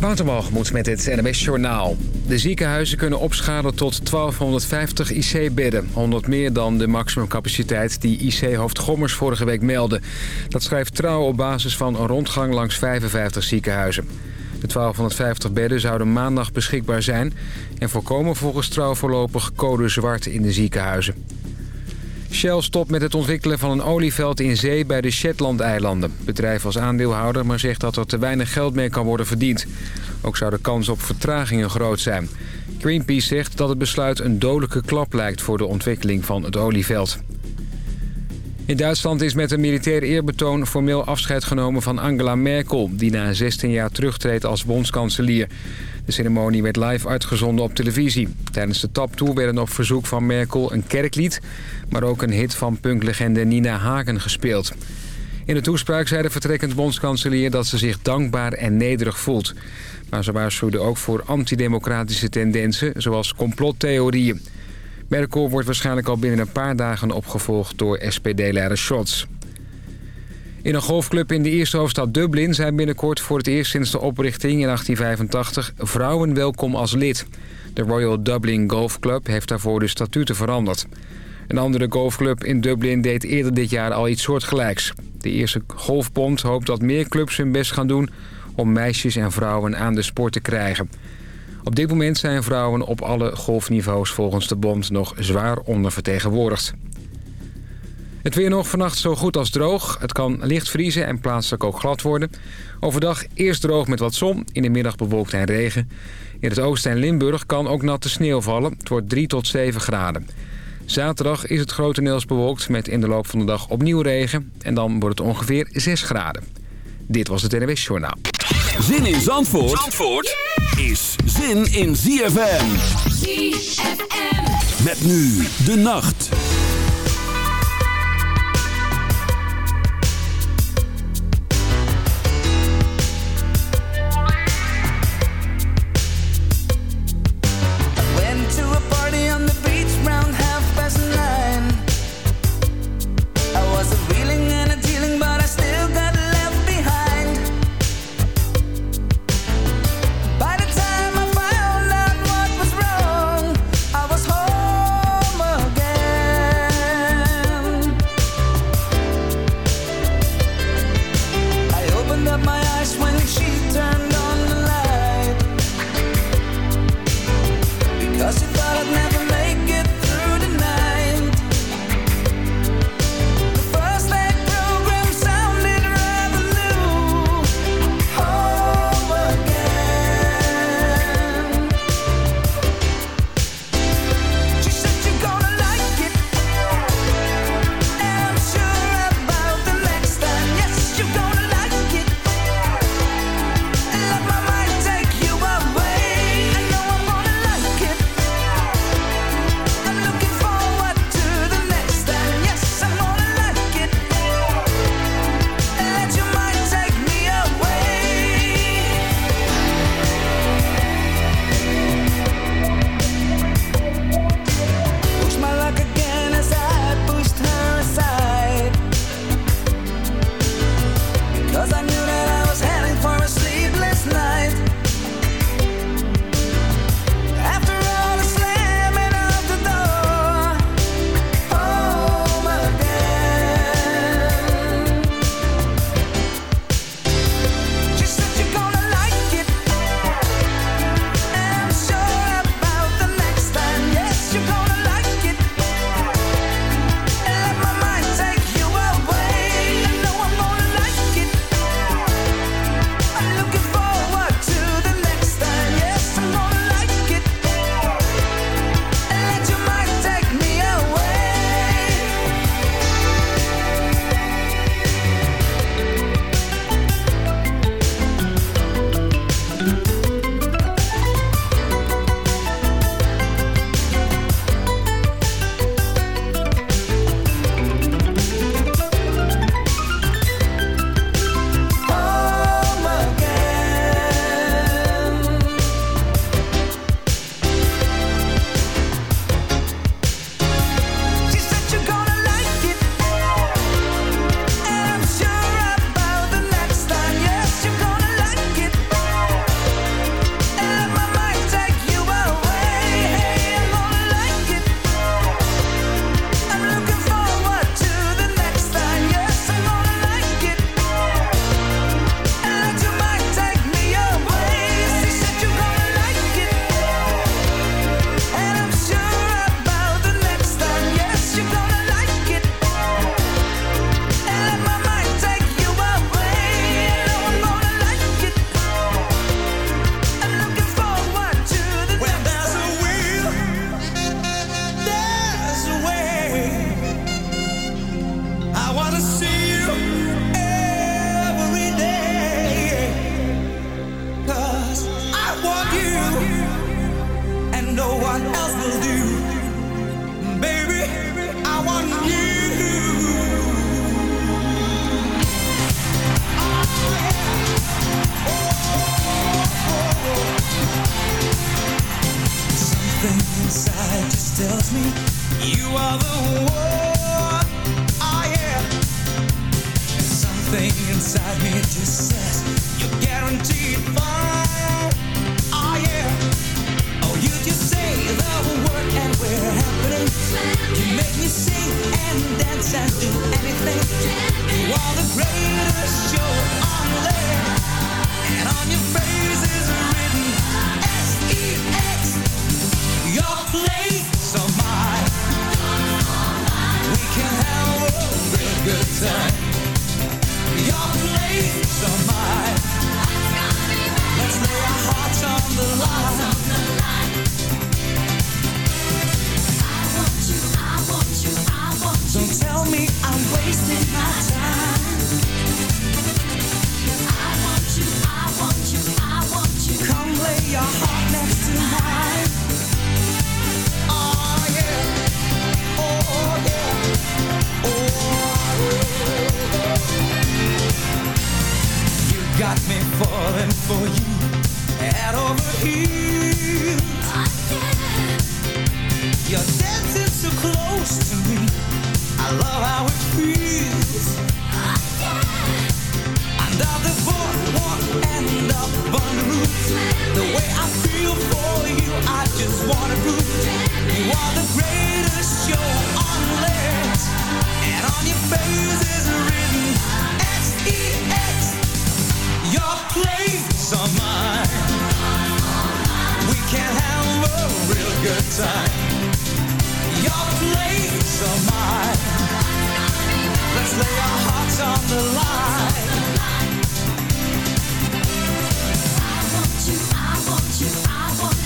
Waterwalgemoed met het NMS Journaal. De ziekenhuizen kunnen opschalen tot 1250 IC-bedden. 100 meer dan de maximumcapaciteit die IC-hoofd Gommers vorige week meldde. Dat schrijft Trouw op basis van een rondgang langs 55 ziekenhuizen. De 1250 bedden zouden maandag beschikbaar zijn... en voorkomen volgens Trouw voorlopig code zwart in de ziekenhuizen. Shell stopt met het ontwikkelen van een olieveld in zee bij de Shetland-eilanden. Het bedrijf als aandeelhouder, maar zegt dat er te weinig geld mee kan worden verdiend. Ook zou de kans op vertragingen groot zijn. Greenpeace zegt dat het besluit een dodelijke klap lijkt voor de ontwikkeling van het olieveld. In Duitsland is met een militair eerbetoon formeel afscheid genomen van Angela Merkel... die na 16 jaar terugtreedt als bondskanselier. De ceremonie werd live uitgezonden op televisie. Tijdens de taptoe werden op verzoek van Merkel een kerklied... maar ook een hit van punklegende Nina Hagen gespeeld. In de toespraak zei de vertrekkend bondskanselier dat ze zich dankbaar en nederig voelt. Maar ze waarschuwde ook voor antidemocratische tendensen, zoals complottheorieën. Merkel wordt waarschijnlijk al binnen een paar dagen opgevolgd door SPD-leider Scholz. In een golfclub in de eerste hoofdstad Dublin zijn binnenkort voor het eerst sinds de oprichting in 1885 vrouwen welkom als lid. De Royal Dublin Golf Club heeft daarvoor de statuten veranderd. Een andere golfclub in Dublin deed eerder dit jaar al iets soortgelijks. De eerste golfbond hoopt dat meer clubs hun best gaan doen om meisjes en vrouwen aan de sport te krijgen. Op dit moment zijn vrouwen op alle golfniveaus volgens de bond nog zwaar ondervertegenwoordigd. Het weer nog vannacht zo goed als droog. Het kan licht vriezen en plaatselijk ook glad worden. Overdag eerst droog met wat zon, in de middag bewolkt en regen. In het oosten en Limburg kan ook natte sneeuw vallen. Het wordt 3 tot 7 graden. Zaterdag is het grotendeels bewolkt met in de loop van de dag opnieuw regen. En dan wordt het ongeveer 6 graden. Dit was het NWS Journaal. Zin in Zandvoort, Zandvoort is zin in ZFM. ZFM. Met nu de nacht. you, for you, I just wanna prove You are the greatest show on legs, and on your face is written S-E-X. Your plates are mine. We can have a real good time. Your plates are mine. Let's lay our hearts on the line.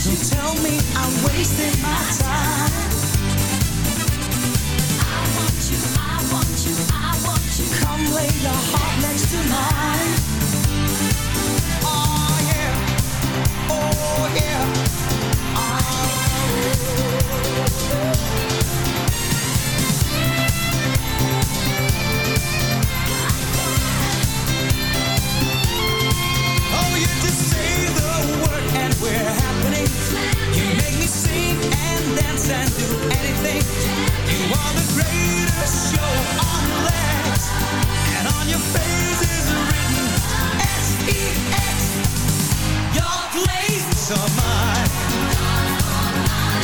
You tell me I'm wasting my time. I want you, I want you, I want you. Come lay your heart next to mine. and do anything. You are the greatest show on and on your face is written S-E-X. Your place mine.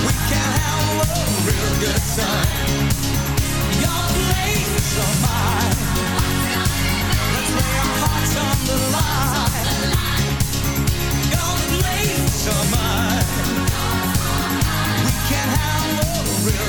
We can have a real good time. Your place are mine. Let's lay our hearts on the line.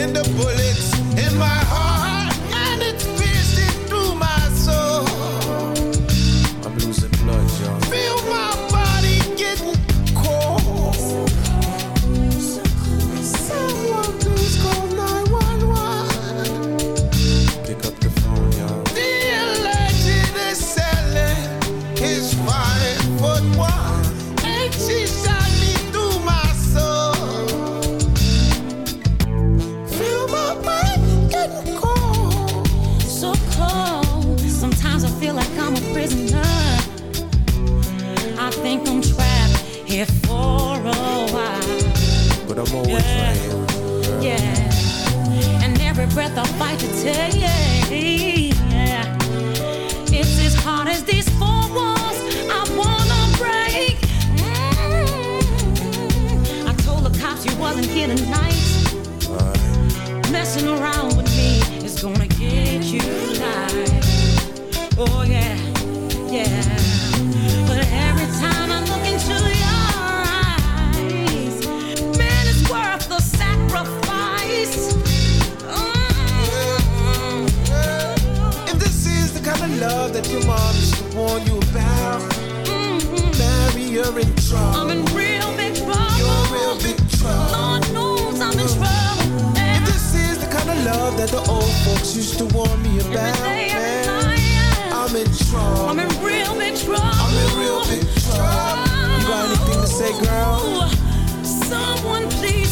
And the bullets take. Yeah. You're in trouble. I'm in real big trouble. You're real big trouble. Lord knows I'm in trouble. This is the kind of love that the old folks used to warn me about, day, every man, night, yeah. I'm in trouble. I'm in real big trouble. I'm in real big trouble. You got anything to say, girl? Someone please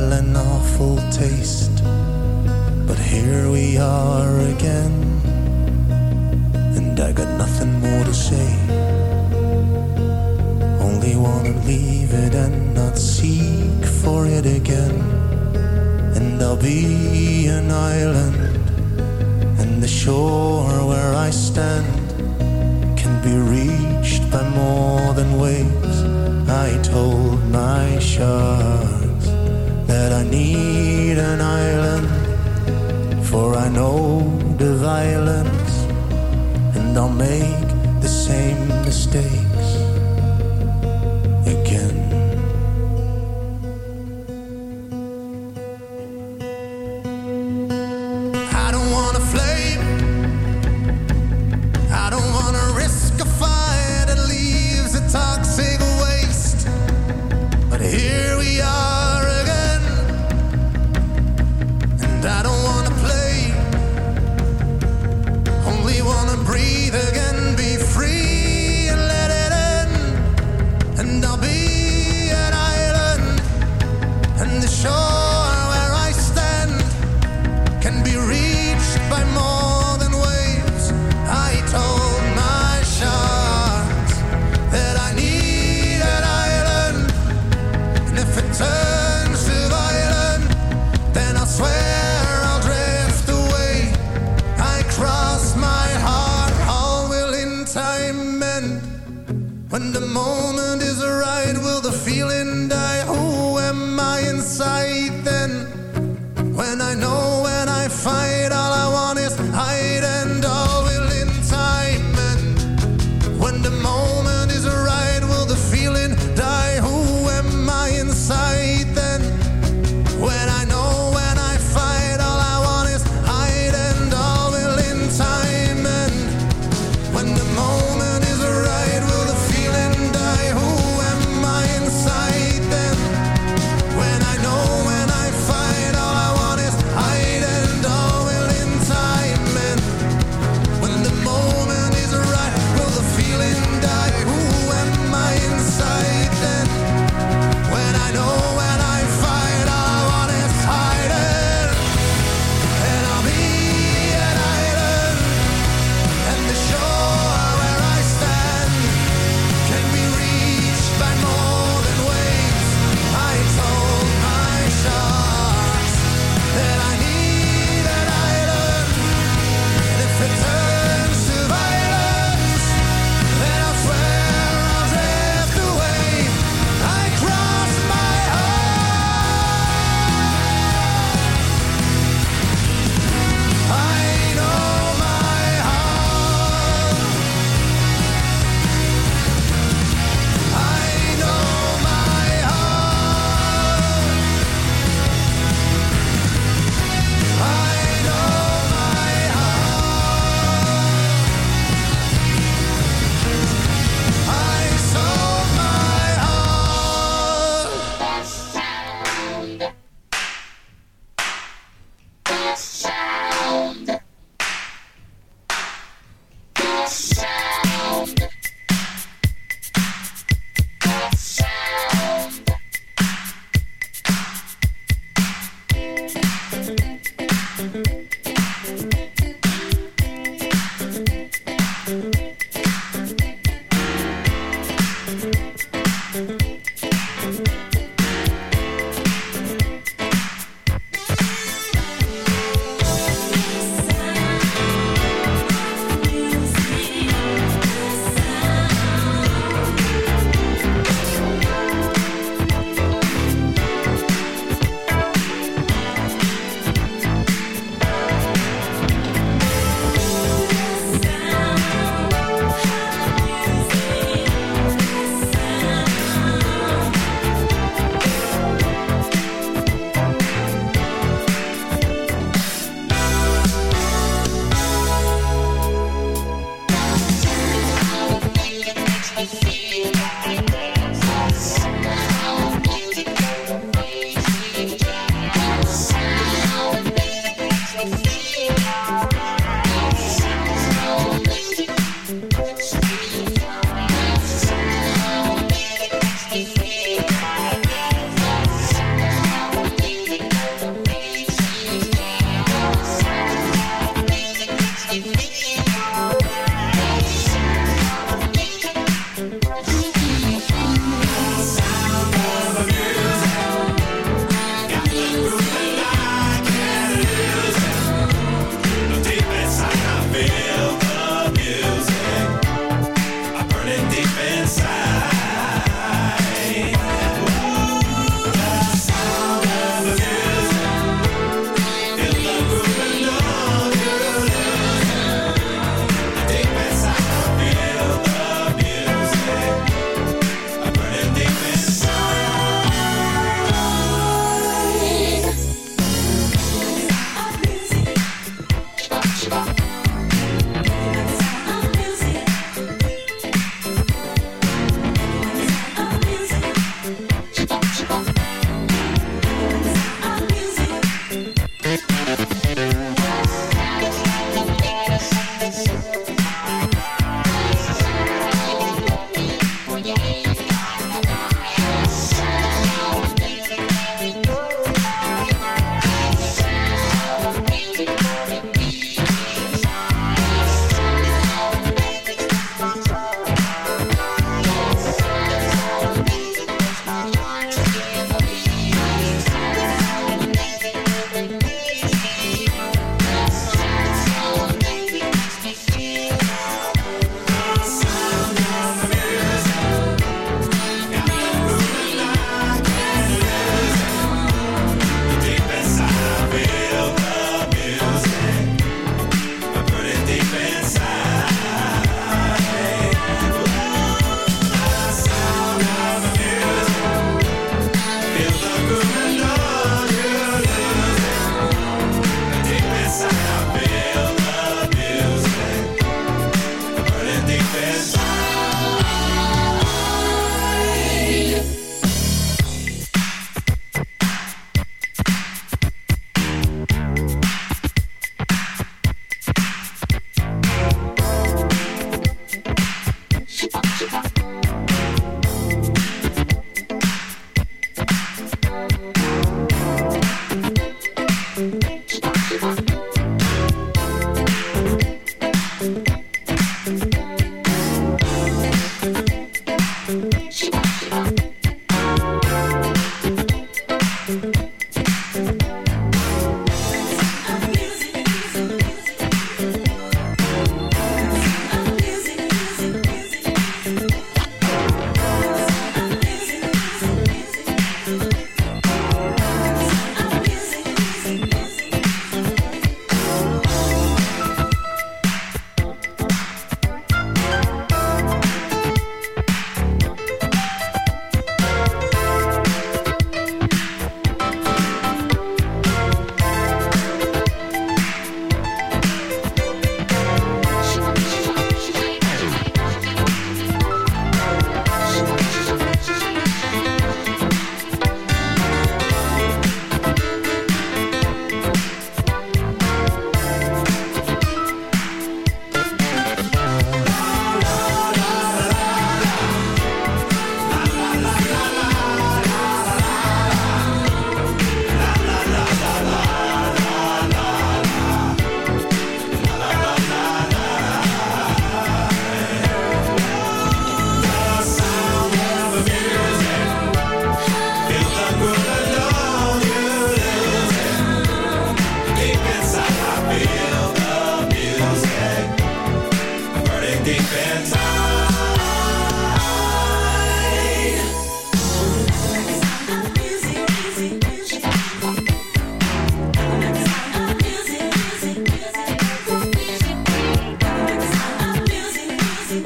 still an awful taste. But here we are again, and I got nothing more to say. Only wanna leave it and not seek for it again. And I'll be an island, and the shore where I stand can be reached by more than waves. I told my shark that I need an island, for I know the violence, and I'll make the same mistake.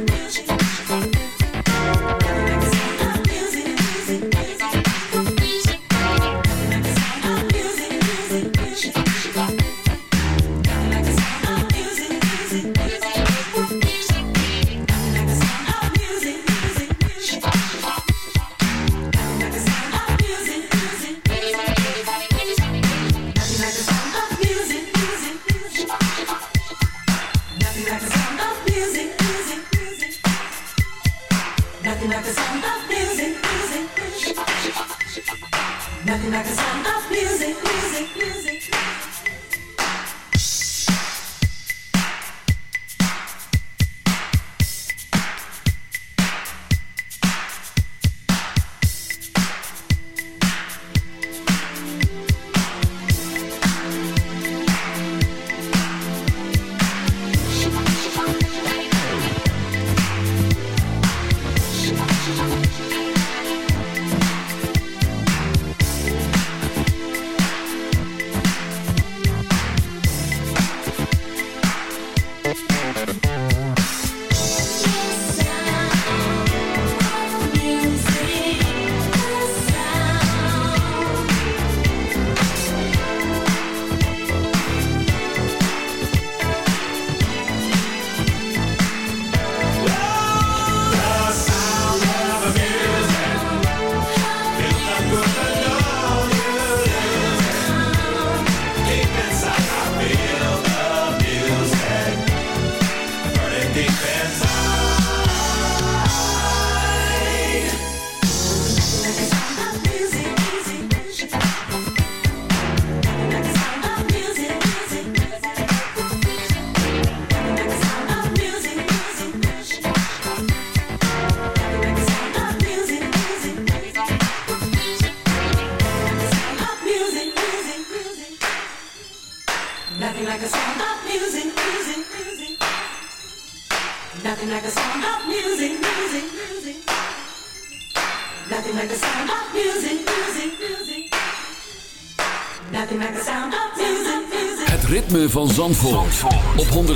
Nothing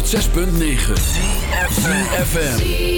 106.9 FM.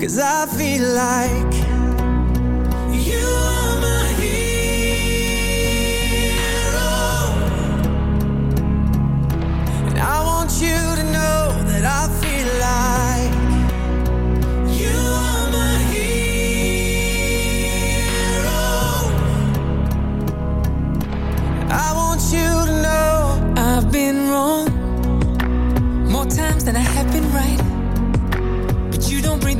Cause I feel like you are my hero. And I want you to know that I feel like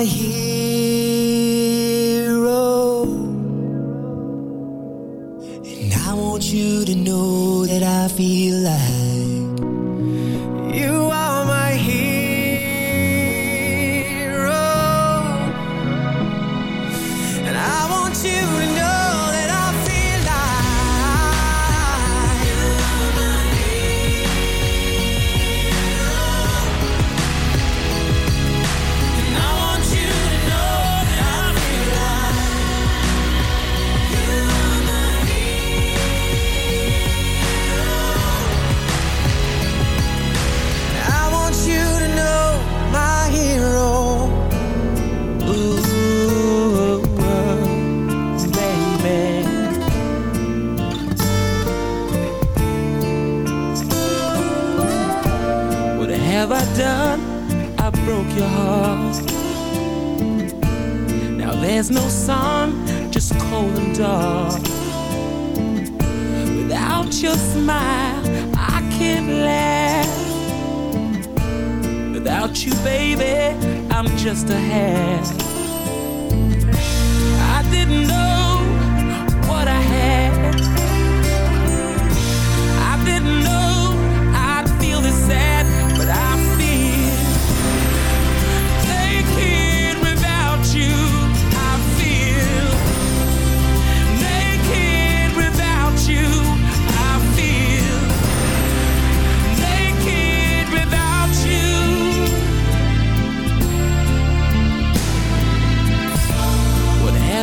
are my